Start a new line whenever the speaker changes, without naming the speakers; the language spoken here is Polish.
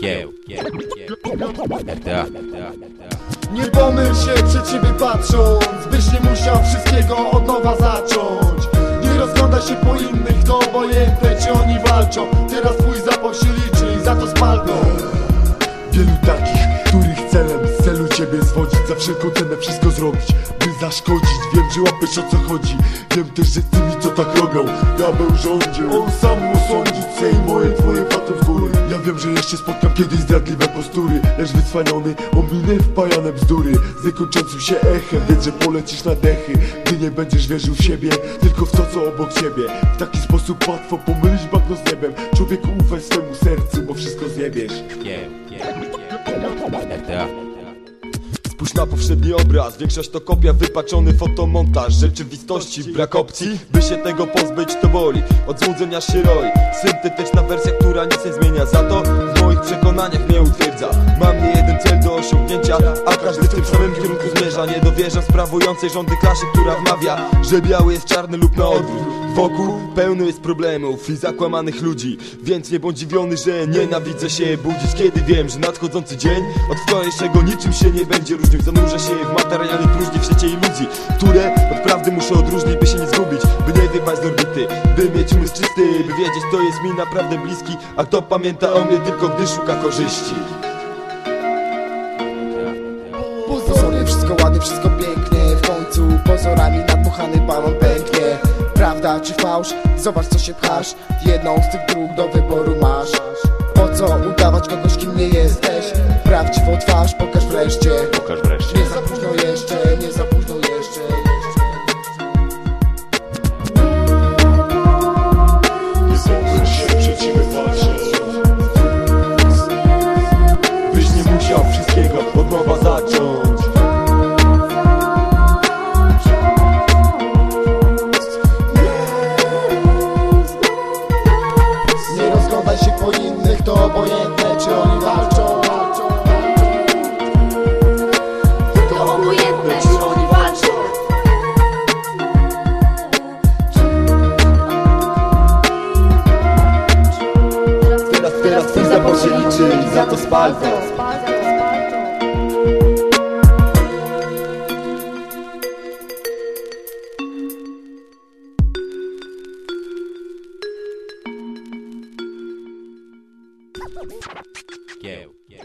Kieł, kieł, kieł.
Nie pomyl się przed siebie patrząc Byś nie musiał wszystkiego od nowa zacząć Nie rozglądaj się po innych, to obojętne czy oni walczą Teraz twój zapał się liczy i za to spal go Wielu takich, których celem ciebie zwodzić. Za wszelką cenę wszystko zrobić, by zaszkodzić. Wiem, że łapiesz o co chodzi. Wiem też, że tymi co tak robią Diabeł rządził. On sam osądzić se i moje twoje patem w góry. Ja wiem, że jeszcze spotkam kiedyś zdradliwe postury. Lecz wycwaniony o miny wpajane bzdury. Z niekończącym się echem Wiedz, że polecisz na dechy. Gdy nie będziesz wierzył w siebie Tylko w to, co obok ciebie. W taki sposób łatwo pomylić bagno z niebem. Człowieku ufaj swemu sercu, bo wszystko zjebiesz.
Kieł, kieł, kieł.
Spójrz na powszedni obraz, większość to kopia, wypaczony fotomontaż Rzeczywistości, brak opcji, by się tego pozbyć to boli. Od złudzenia się roi, syntetyczna wersja, która nic nie zmienia. Za to w moich przekonaniach mnie utwierdza. Mam nie jeden cel do osiągnięcia, a każdy w tym samym kierunku zmierza. Nie dowierzam sprawującej rządy klasie, która wmawia Że biały jest czarny lub na odwrót Wokół pełno jest problemów i zakłamanych ludzi Więc nie bądź dziwiony, że nienawidzę się budzić Kiedy wiem, że nadchodzący dzień od wczorajszego niczym się nie będzie różnił. Zanurzę się w materialnej próżni w sieci iluzji Które od prawdy muszę odróżnić, by się nie zgubić By nie wypaść z orbity, by mieć umysł czysty By wiedzieć, kto jest mi naprawdę bliski A kto pamięta o mnie tylko gdy szuka korzyści.
Pozory, wszystko ładnie, wszystko pięknie fałsz? Zobacz co się pchasz Jedną z tych dróg do wyboru masz Po co udawać kogoś kim nie jesteś? Prawdziwą twarz pokaż wreszcie
Pokaż wreszcie.
Nie za późno jeszcze,
asfalto. Yeah, yeah, yeah.